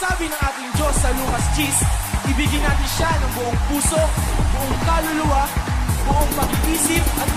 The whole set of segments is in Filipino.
Sabi ng ating Diyos sa Lucas Gis, ibigin natin siya ng buong puso, buong kaluluwa, buong pag-iisip at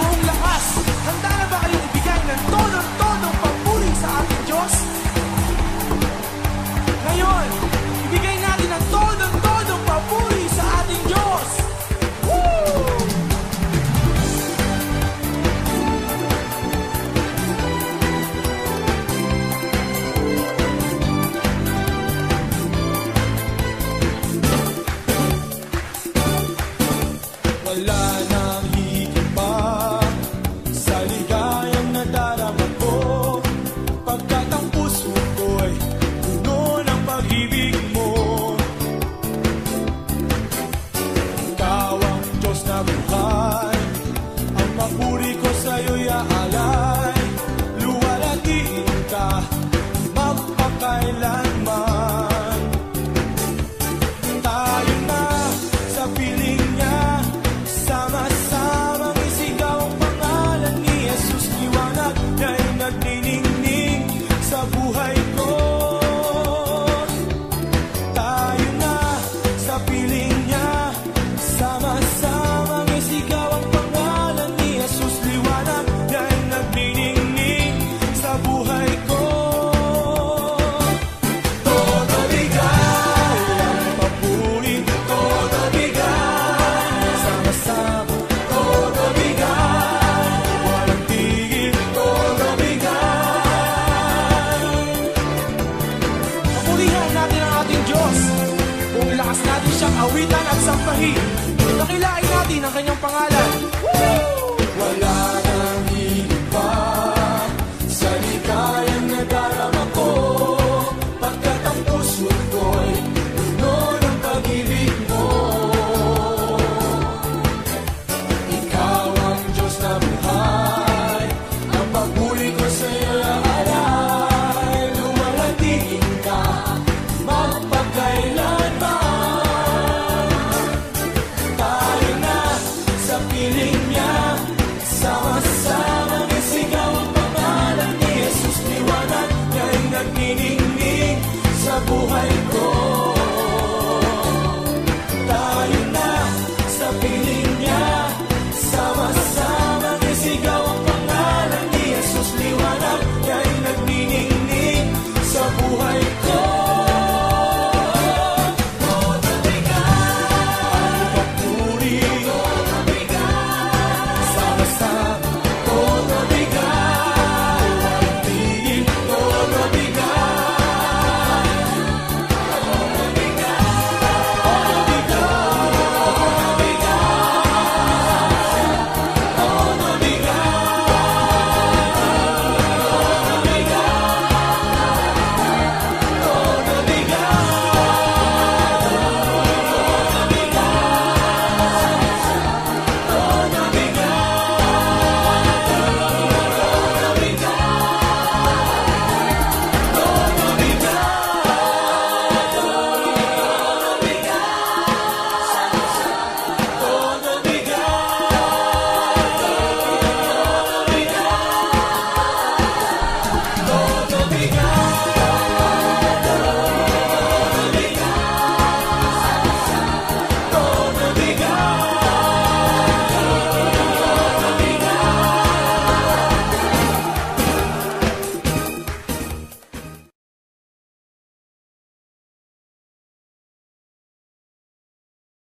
Kapitan at Sangkahi. Nakilain natin ang kanyang pangalan. minha salvação.